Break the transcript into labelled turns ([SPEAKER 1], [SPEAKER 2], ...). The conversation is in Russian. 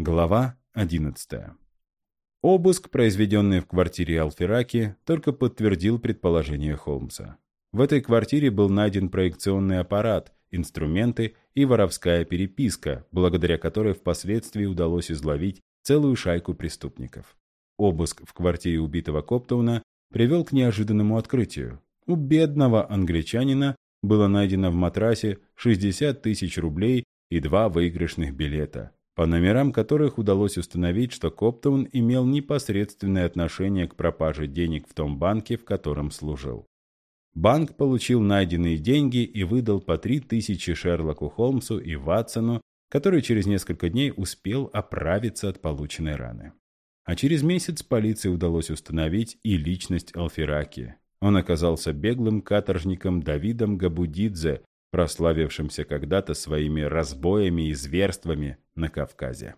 [SPEAKER 1] Глава 11. Обыск, произведенный в квартире Алфераки, только подтвердил предположение Холмса. В этой квартире был найден проекционный аппарат, инструменты и воровская переписка, благодаря которой впоследствии удалось изловить целую шайку преступников. Обыск в квартире убитого Коптауна привел к неожиданному открытию. У бедного англичанина было найдено в матрасе 60 тысяч рублей и два выигрышных билета – по номерам которых удалось установить, что Коптаун имел непосредственное отношение к пропаже денег в том банке, в котором служил. Банк получил найденные деньги и выдал по 3000 Шерлоку Холмсу и Ватсону, который через несколько дней успел оправиться от полученной раны. А через месяц полиции удалось установить и личность Алфераки. Он оказался беглым каторжником Давидом Габудидзе, прославившимся когда-то своими разбоями и зверствами на Кавказе.